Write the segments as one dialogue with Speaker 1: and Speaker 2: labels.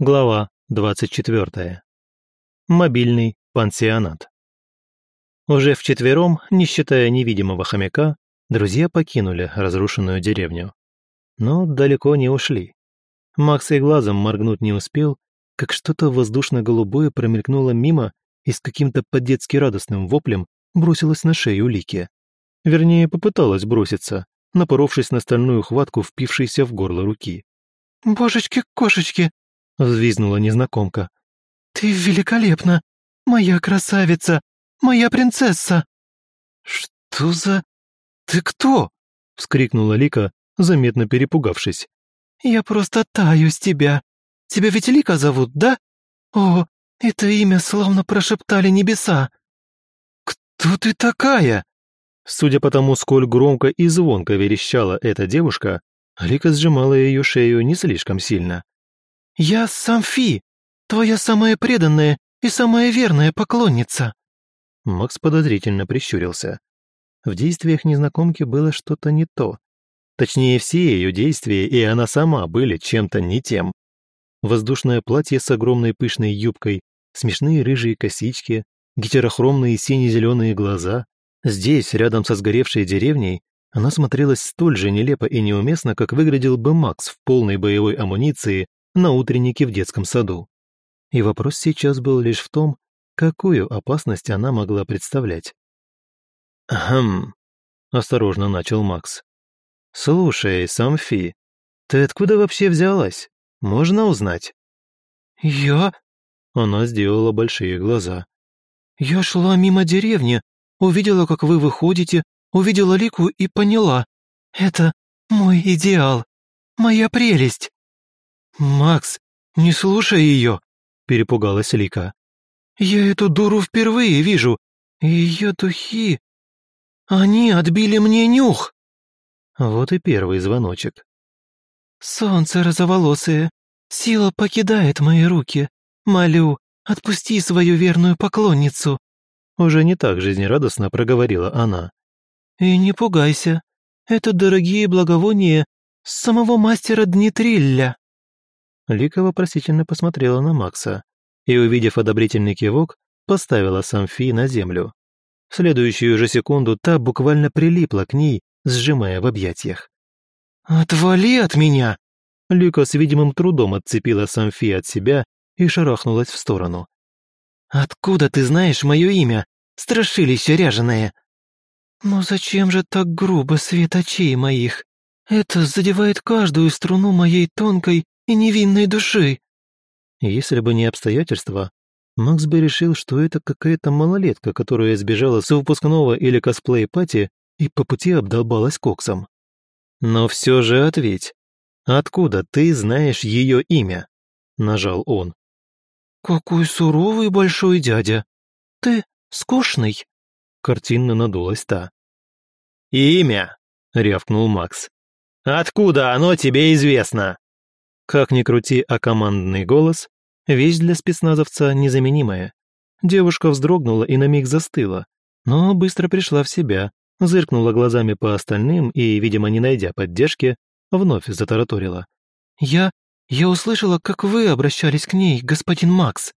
Speaker 1: Глава 24. Мобильный пансионат. Уже вчетвером, не считая невидимого хомяка, друзья покинули разрушенную деревню. Но далеко не ушли. Макс и глазом моргнуть не успел, как что-то воздушно-голубое промелькнуло мимо и с каким-то по-детски радостным воплем бросилось на шею Лики. Вернее, попыталась броситься, напоровшись на стальную хватку, впившейся в горло руки.
Speaker 2: «Божечки-кошечки!»
Speaker 1: Взвизнула незнакомка.
Speaker 2: «Ты великолепна! Моя красавица! Моя принцесса!»
Speaker 1: «Что за... Ты кто?» — вскрикнула Лика, заметно перепугавшись.
Speaker 2: «Я просто таю с тебя. Тебя ведь Лика зовут, да? О, это имя словно прошептали небеса».
Speaker 1: «Кто ты такая?» Судя по тому, сколь громко и звонко верещала эта девушка, Лика сжимала ее шею не слишком сильно.
Speaker 2: «Я Самфи, твоя самая преданная и самая верная поклонница!»
Speaker 1: Макс подозрительно прищурился. В действиях незнакомки было что-то не то. Точнее, все ее действия и она сама были чем-то не тем. Воздушное платье с огромной пышной юбкой, смешные рыжие косички, гетерохромные сине-зеленые глаза. Здесь, рядом со сгоревшей деревней, она смотрелась столь же нелепо и неуместно, как выглядел бы Макс в полной боевой амуниции на утреннике в детском саду. И вопрос сейчас был лишь в том, какую опасность она могла представлять. «Хм», — осторожно начал Макс. «Слушай, Самфи, ты откуда вообще взялась? Можно узнать?»
Speaker 2: «Я?»
Speaker 1: Она сделала большие глаза.
Speaker 2: «Я шла мимо деревни, увидела, как вы выходите, увидела Лику и поняла. Это мой идеал, моя прелесть».
Speaker 1: «Макс, не слушай ее!» – перепугалась Лика.
Speaker 2: «Я эту дуру впервые вижу. Ее духи... Они отбили мне нюх!»
Speaker 1: Вот и первый звоночек.
Speaker 2: «Солнце розоволосое, сила покидает мои руки. Молю, отпусти свою верную поклонницу!»
Speaker 1: Уже не так жизнерадостно проговорила она.
Speaker 2: «И не пугайся, это дорогие благовония самого мастера Днитрилля».
Speaker 1: Лика вопросительно посмотрела на Макса и, увидев одобрительный кивок, поставила Самфи на землю. В следующую же секунду та буквально прилипла к ней, сжимая в объятиях.
Speaker 2: «Отвали от меня!»
Speaker 1: Лика с видимым трудом отцепила Самфи от себя и шарахнулась в сторону.
Speaker 2: «Откуда ты знаешь мое имя, страшилище ряженое?» «Ну зачем же так грубо свет очей моих? Это задевает каждую струну моей тонкой и невинной души».
Speaker 1: Если бы не обстоятельства, Макс бы решил, что это какая-то малолетка, которая сбежала с выпускного или косплей-пати и по пути обдолбалась коксом. «Но все же ответь, откуда ты знаешь ее имя?» – нажал он.
Speaker 2: «Какой суровый большой дядя! Ты скучный!» – картинно надулась та.
Speaker 1: «Имя!» – рявкнул Макс. «Откуда оно тебе известно?» Как ни крути, а командный голос – вещь для спецназовца незаменимая. Девушка вздрогнула и на миг застыла, но быстро пришла в себя, зыркнула глазами по остальным и, видимо, не найдя поддержки, вновь затараторила.
Speaker 2: «Я... я услышала, как вы обращались к ней, господин Макс».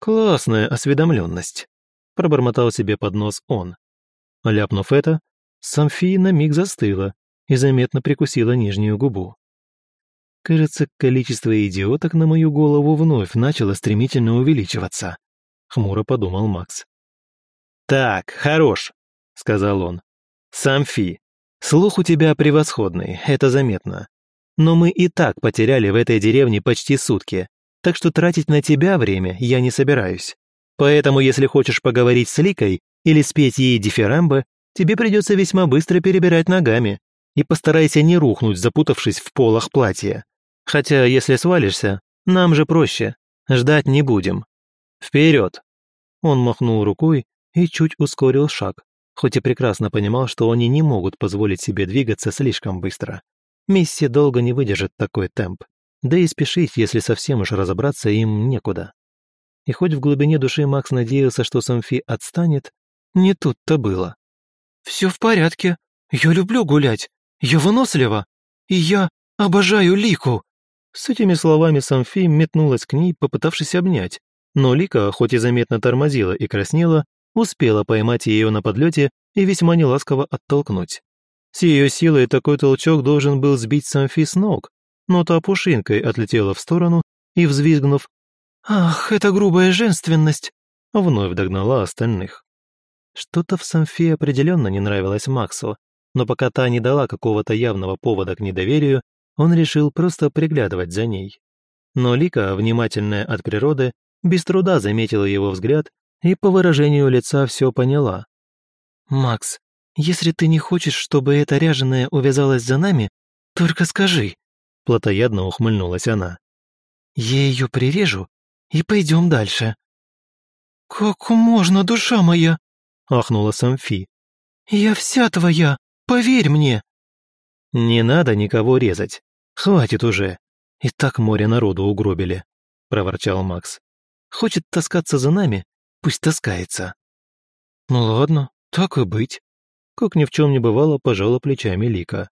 Speaker 1: «Классная осведомленность», – пробормотал себе под нос он. Ляпнув это, Самфи на миг застыла и заметно прикусила нижнюю губу. Кажется, количество идиоток на мою голову вновь начало стремительно увеличиваться. Хмуро подумал Макс. «Так, хорош», — сказал он. «Самфи, слух у тебя превосходный, это заметно. Но мы и так потеряли в этой деревне почти сутки, так что тратить на тебя время я не собираюсь. Поэтому, если хочешь поговорить с Ликой или спеть ей дифирамбы, тебе придется весьма быстро перебирать ногами, и постарайся не рухнуть, запутавшись в полах платья. Хотя, если свалишься, нам же проще, ждать не будем. Вперед!» Он махнул рукой и чуть ускорил шаг, хоть и прекрасно понимал, что они не могут позволить себе двигаться слишком быстро. Мисси долго не выдержит такой темп, да и спешить, если совсем уж разобраться, им некуда. И хоть в глубине души Макс надеялся, что Самфи отстанет, не тут-то было.
Speaker 2: «Все в порядке, я люблю гулять, я вынослива, и я обожаю Лику!»
Speaker 1: С этими словами Самфи метнулась к ней, попытавшись обнять, но Лика, хоть и заметно тормозила и краснела, успела поймать ее на подлете и весьма неласково оттолкнуть. С ее силой такой толчок должен был сбить Самфи с ног, но та пушинкой отлетела в сторону и, взвизгнув «Ах, это грубая женственность!» вновь догнала остальных. Что-то в Самфи определенно не нравилось Максу, но пока та не дала какого-то явного повода к недоверию, он решил просто приглядывать за ней. Но Лика, внимательная от природы, без труда заметила его взгляд и по выражению лица все поняла.
Speaker 2: «Макс, если ты не хочешь, чтобы эта ряженая увязалась за нами, только скажи», плотоядно ухмыльнулась она. «Я ее прирежу и пойдем дальше». «Как можно, душа моя?» ахнула Самфи. «Я вся твоя, поверь мне!»
Speaker 1: «Не надо никого резать. Хватит уже. И так море народу угробили», — проворчал Макс. «Хочет таскаться за нами? Пусть таскается».
Speaker 2: «Ну ладно, так и быть», — как ни в чем не бывало, пожала плечами Лика.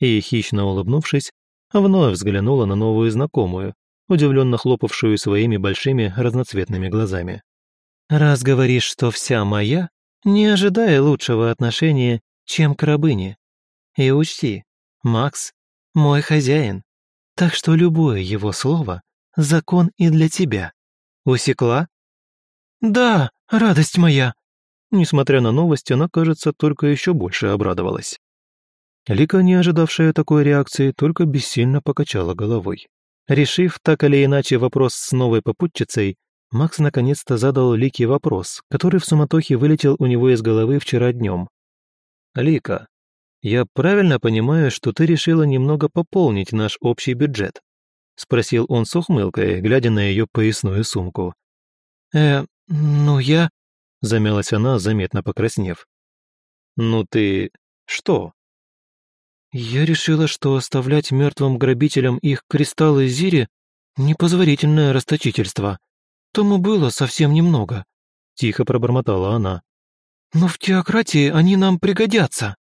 Speaker 1: И, хищно улыбнувшись, вновь взглянула на новую знакомую, удивленно хлопавшую своими большими разноцветными глазами.
Speaker 2: «Раз говоришь, что вся моя, не ожидая лучшего отношения, чем к рабыне. И учти, Макс – мой хозяин, так что любое его слово – закон и для тебя. Усекла? Да, радость моя.
Speaker 1: Несмотря на новость, она, кажется, только еще больше обрадовалась. Лика, не ожидавшая такой реакции, только бессильно покачала головой. Решив так или иначе вопрос с новой попутчицей, Макс наконец-то задал Лике вопрос, который в суматохе вылетел у него из головы вчера днем. «Лика, я правильно понимаю, что ты решила немного пополнить наш общий бюджет?» Спросил он с ухмылкой, глядя на ее поясную сумку.
Speaker 2: «Э, ну я...»
Speaker 1: Замялась она, заметно покраснев. «Ну ты... что?»
Speaker 2: «Я решила, что оставлять мертвым грабителям их кристаллы Зири — непозволительное расточительство. Тому было совсем немного», —
Speaker 1: тихо пробормотала она.
Speaker 2: «Но в теократии они нам пригодятся».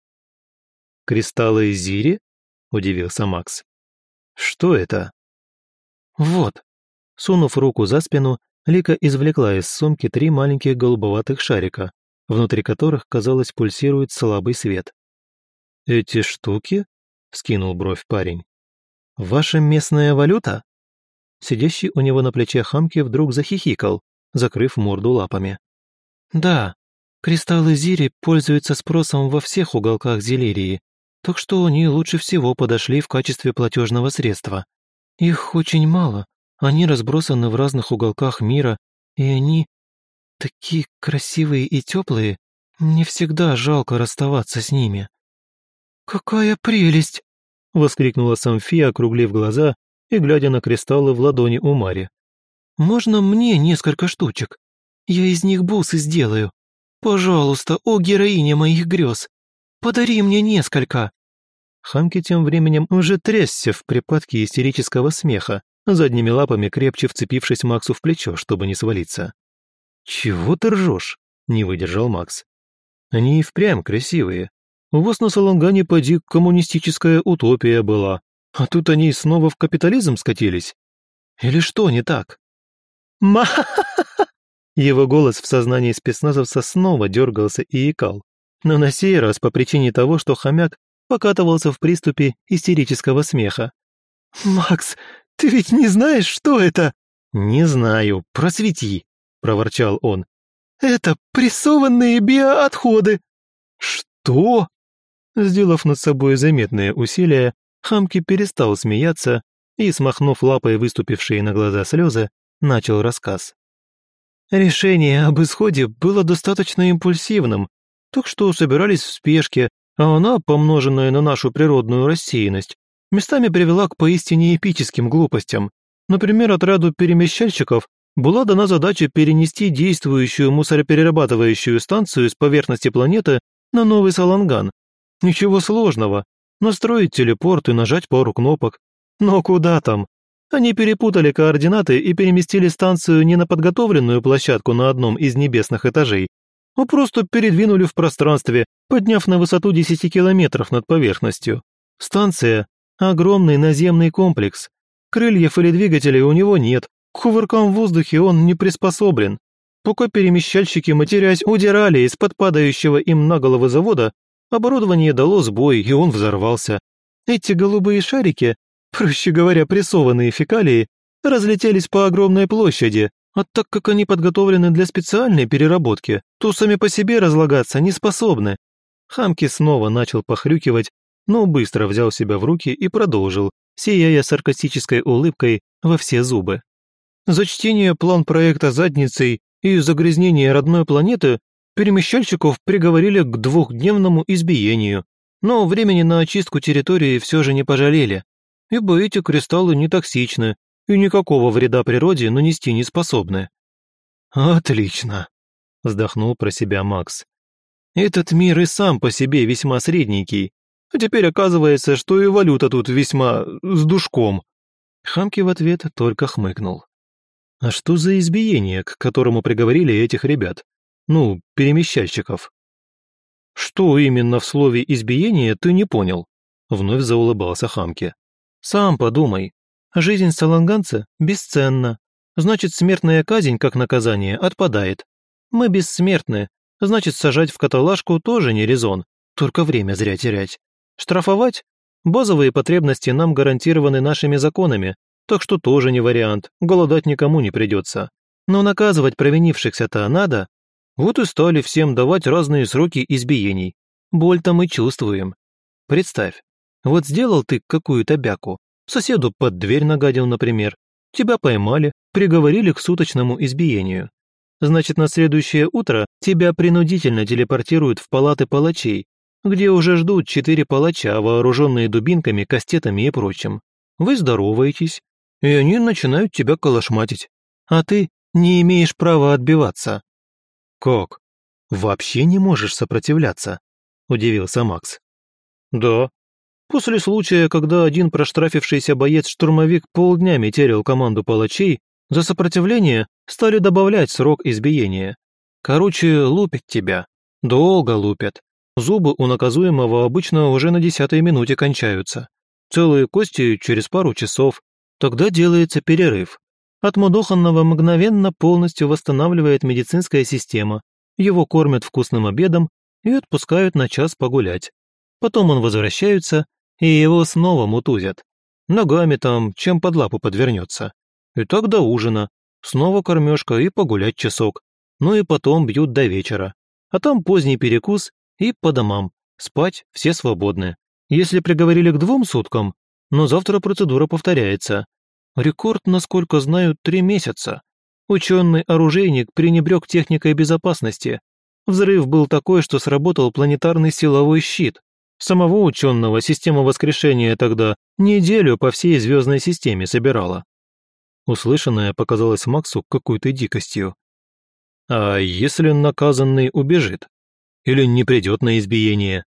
Speaker 1: «Кристаллы Зири?» — удивился Макс. «Что это?»
Speaker 2: «Вот».
Speaker 1: Сунув руку за спину, Лика извлекла из сумки три маленьких голубоватых шарика, внутри которых, казалось, пульсирует слабый свет. «Эти штуки?» — скинул бровь парень. «Ваша местная валюта?» Сидящий у него на плече хамки вдруг захихикал, закрыв морду лапами.
Speaker 2: «Да, кристаллы Зири пользуются спросом во всех уголках Зелирии, так что они лучше всего подошли в качестве платежного средства. Их очень мало, они разбросаны в разных уголках мира, и они такие красивые и теплые, мне всегда жалко расставаться с ними». «Какая прелесть!» — воскликнула Самфия, округлив глаза и глядя на кристаллы в ладони у Мари. «Можно мне несколько штучек? Я из них бусы сделаю. Пожалуйста, о героиня моих грез, подари мне несколько!»
Speaker 1: Хамки тем временем уже трясся в припадке истерического смеха, задними лапами крепче вцепившись Максу в плечо, чтобы не свалиться. «Чего ты ржешь?» — не выдержал Макс. «Они и впрямь красивые. У вас на Салангане поди коммунистическая утопия была, а тут они снова в капитализм скатились? Или что не так? ма Его голос в сознании спецназовца снова дергался и икал, но на сей раз по причине того, что хомяк покатывался в приступе истерического смеха.
Speaker 2: «Макс, ты ведь не знаешь, что это?»
Speaker 1: «Не знаю, просвети», — проворчал он.
Speaker 2: «Это прессованные биоотходы».
Speaker 1: «Что?» Сделав над собой заметные усилия, Хамки перестал смеяться и, смахнув лапой выступившие на глаза слезы, начал рассказ. Решение об исходе было достаточно импульсивным, так что собирались в спешке, а она, помноженная на нашу природную рассеянность, местами привела к поистине эпическим глупостям. Например, отряду перемещальщиков была дана задача перенести действующую мусороперерабатывающую станцию с поверхности планеты на новый Саланган. Ничего сложного, настроить телепорт и нажать пару кнопок. Но куда там? Они перепутали координаты и переместили станцию не на подготовленную площадку на одном из небесных этажей, а просто передвинули в пространстве, подняв на высоту 10 километров над поверхностью. Станция – огромный наземный комплекс. Крыльев или двигателей у него нет, к кувыркам в воздухе он не приспособлен. Пока перемещальщики, матерясь, удирали из-под падающего им на головы завода, оборудование дало сбой, и он взорвался. Эти голубые шарики, проще говоря, прессованные фекалии, разлетелись по огромной площади, а так как они подготовлены для специальной переработки, то сами по себе разлагаться не способны. Хамки снова начал похрюкивать, но быстро взял себя в руки и продолжил, сияя саркастической улыбкой во все зубы. За чтение план проекта задницей и загрязнение родной планеты перемещальщиков приговорили к двухдневному избиению, но времени на очистку территории все же не пожалели, ибо эти кристаллы не токсичны и никакого вреда природе нанести не способны. «Отлично», — вздохнул про себя Макс. «Этот мир и сам по себе весьма средненький, а теперь оказывается, что и валюта тут весьма с душком». Хамки в ответ только хмыкнул. А что за избиение, к которому приговорили этих ребят? Ну, перемещальщиков. Что именно в слове «избиение» ты не понял? Вновь заулыбался Хамки. Сам подумай. Жизнь саланганца бесценна. Значит, смертная казнь, как наказание, отпадает. Мы бессмертны. Значит, сажать в каталажку тоже не резон. Только время зря терять. Штрафовать? Базовые потребности нам гарантированы нашими законами, так что тоже не вариант, голодать никому не придется. Но наказывать провинившихся-то надо. Вот и стали всем давать разные сроки избиений. Боль-то мы чувствуем. Представь, вот сделал ты какую-то бяку, соседу под дверь нагадил, например, тебя поймали, приговорили к суточному избиению. Значит, на следующее утро тебя принудительно телепортируют в палаты палачей, где уже ждут четыре палача, вооруженные дубинками, кастетами и прочим. Вы здороваетесь, и они начинают тебя колошматить, а ты не имеешь права отбиваться». «Как? Вообще не можешь сопротивляться?» – удивился Макс. «Да. После случая, когда один проштрафившийся боец-штурмовик полдня метерил команду палачей, за сопротивление стали добавлять срок избиения. Короче, лупят тебя. Долго лупят. Зубы у наказуемого обычно уже на десятой минуте кончаются. Целые кости через пару часов, Тогда делается перерыв. От мудоханного мгновенно полностью восстанавливает медицинская система, его кормят вкусным обедом и отпускают на час погулять. Потом он возвращается, и его снова мутузят. Ногами там, чем под лапу подвернется. И так до ужина. Снова кормежка и погулять часок. Ну и потом бьют до вечера. А там поздний перекус и по домам. Спать все свободны. Если приговорили к двум суткам, но завтра процедура повторяется. Рекорд, насколько знаю, три месяца. Ученый-оружейник пренебрег техникой безопасности. Взрыв был такой, что сработал планетарный силовой щит. Самого ученого система воскрешения тогда неделю по всей звездной системе собирала. Услышанное показалось Максу какой-то дикостью. А если наказанный убежит? Или не придет на избиение?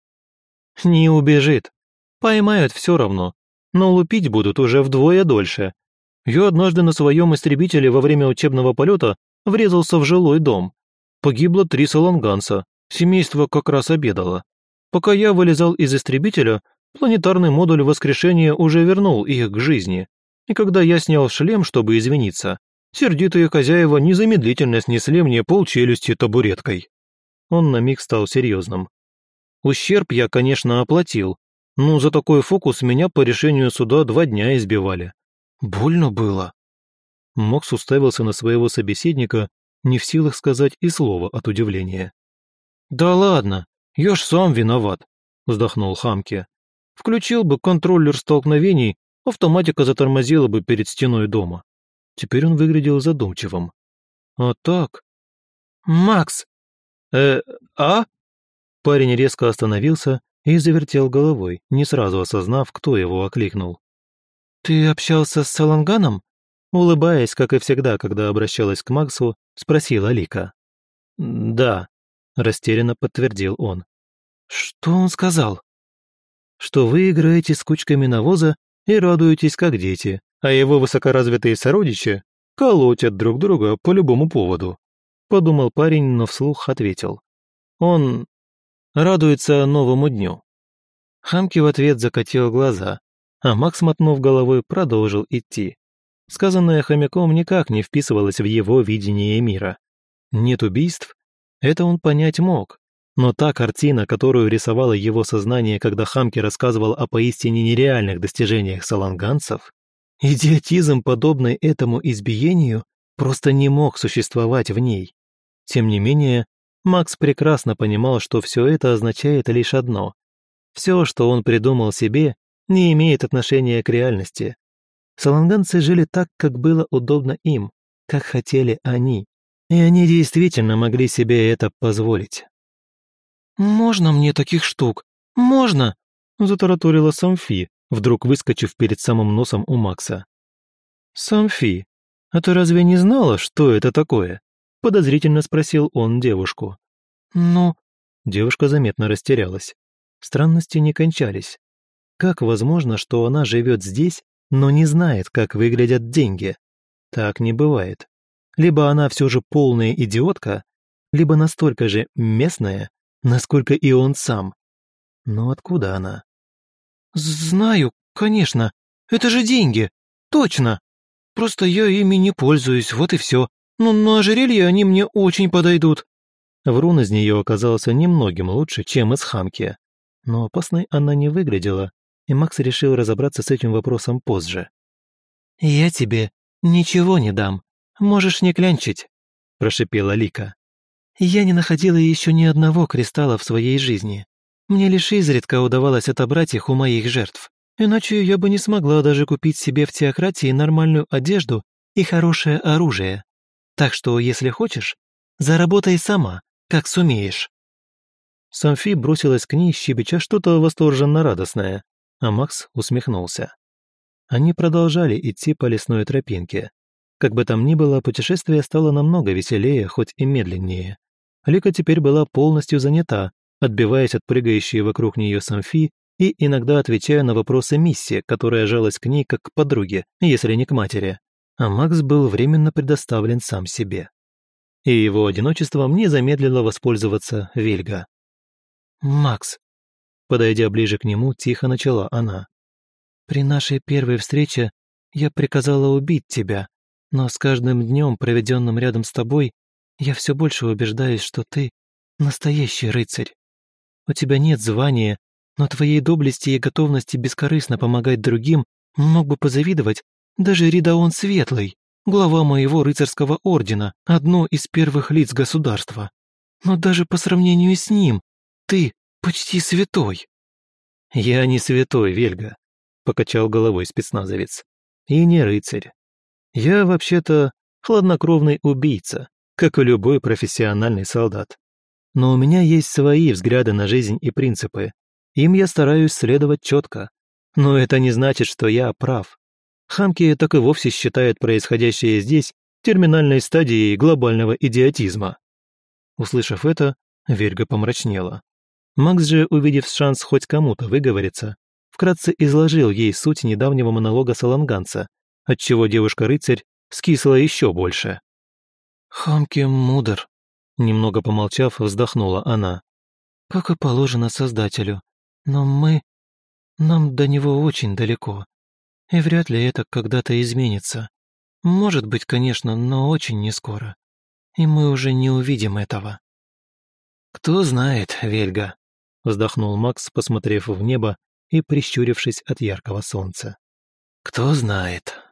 Speaker 1: Не убежит. Поймают все равно, но лупить будут уже вдвое дольше. Я однажды на своем истребителе во время учебного полета врезался в жилой дом. Погибло три саланганца, семейство как раз обедало. Пока я вылезал из истребителя, планетарный модуль воскрешения уже вернул их к жизни. И когда я снял шлем, чтобы извиниться, сердитые хозяева незамедлительно снесли мне полчелюсти табуреткой. Он на миг стал серьезным. Ущерб я, конечно, оплатил, ну, за такой фокус меня по решению суда два дня избивали. Больно было. Мокс уставился на своего собеседника, не в силах сказать и слова от удивления. «Да ладно, я сам виноват», — вздохнул Хамке. «Включил бы контроллер столкновений, автоматика затормозила бы перед стеной дома». Теперь он выглядел задумчивым. «А так...» «Макс!» «Э, а?» Парень резко остановился и завертел головой, не сразу осознав, кто его окликнул. «Ты общался с Саланганом?» Улыбаясь, как и всегда, когда обращалась к Максу, спросила Лика. «Да», — растерянно подтвердил он. «Что он сказал?» «Что вы играете с кучками навоза и радуетесь, как дети, а его высокоразвитые сородичи колотят друг друга по любому поводу», — подумал парень, но вслух ответил. «Он радуется новому дню. Хамки в ответ закатил глаза, а Макс, мотнув головой, продолжил идти. Сказанное хомяком никак не вписывалось в его видение мира. Нет убийств? Это он понять мог. Но та картина, которую рисовало его сознание, когда Хамки рассказывал о поистине нереальных достижениях саланганцев, идиотизм, подобный этому избиению, просто не мог существовать в ней. Тем не менее, Макс прекрасно понимал, что все это означает лишь одно. Все, что он придумал себе, не имеет отношения к реальности. Саланганцы жили так, как было удобно им, как хотели они. И они действительно могли себе это позволить.
Speaker 2: «Можно мне таких штук? Можно?»
Speaker 1: – затараторила Самфи, вдруг выскочив перед самым носом у Макса. «Самфи, а ты разве не знала, что это такое?» – подозрительно спросил он девушку.
Speaker 2: «Ну...»
Speaker 1: Девушка заметно растерялась. Странности не кончались. Как возможно, что она живет здесь, но не знает, как выглядят деньги? Так не бывает. Либо она все же полная идиотка, либо настолько же местная, насколько и он сам. Но откуда она?
Speaker 2: «Знаю, конечно. Это же деньги. Точно. Просто я ими не пользуюсь, вот и все. Но на ожерелье они мне очень подойдут».
Speaker 1: Врун из нее оказался немногим лучше, чем из хамки. Но опасной она не выглядела, и Макс решил разобраться с этим вопросом позже.
Speaker 2: «Я тебе ничего не дам. Можешь не клянчить», – прошипела Лика. «Я не находила еще ни одного кристалла в своей жизни. Мне лишь изредка удавалось отобрать их у моих жертв. Иначе я бы не смогла даже купить себе в теократии нормальную одежду и хорошее оружие. Так что, если хочешь, заработай сама, как сумеешь».
Speaker 1: Самфи бросилась к ней, щебеча что-то восторженно радостное, а Макс усмехнулся. Они продолжали идти по лесной тропинке. Как бы там ни было, путешествие стало намного веселее, хоть и медленнее. Лика теперь была полностью занята, отбиваясь от прыгающей вокруг нее самфи и иногда отвечая на вопросы Мисси, которая жалась к ней как к подруге, если не к матери. А Макс был временно предоставлен сам себе. И его одиночеством не замедлило воспользоваться Вельга.
Speaker 2: «Макс»,
Speaker 1: Подойдя ближе к нему, тихо начала она.
Speaker 2: «При нашей первой встрече я приказала убить тебя, но с каждым днем, проведенным рядом с тобой, я все больше убеждаюсь, что ты настоящий рыцарь. У тебя нет звания, но твоей доблести и готовности бескорыстно помогать другим мог бы позавидовать даже Ридаон Светлый, глава моего рыцарского ордена, одно из первых лиц государства. Но даже по сравнению с ним, ты почти святой».
Speaker 1: «Я не святой, Вельга», — покачал головой спецназовец. «И не рыцарь. Я, вообще-то, хладнокровный убийца, как и любой профессиональный солдат. Но у меня есть свои взгляды на жизнь и принципы. Им я стараюсь следовать четко. Но это не значит, что я прав. Хамки так и вовсе считают происходящее здесь терминальной стадией глобального идиотизма. Услышав это, Вельга помрачнела. Макс же, увидев шанс хоть кому-то выговориться, вкратце изложил ей суть недавнего монолога саланганца, отчего девушка-рыцарь скисла еще больше.
Speaker 2: «Хамки мудр», — немного помолчав, вздохнула она. «Как и положено Создателю. Но мы... Нам до него очень далеко. И вряд ли это когда-то изменится. Может быть, конечно, но очень не скоро. И мы уже не увидим этого».
Speaker 1: «Кто знает, Вельга», вздохнул Макс, посмотрев в небо и прищурившись от яркого солнца. «Кто знает».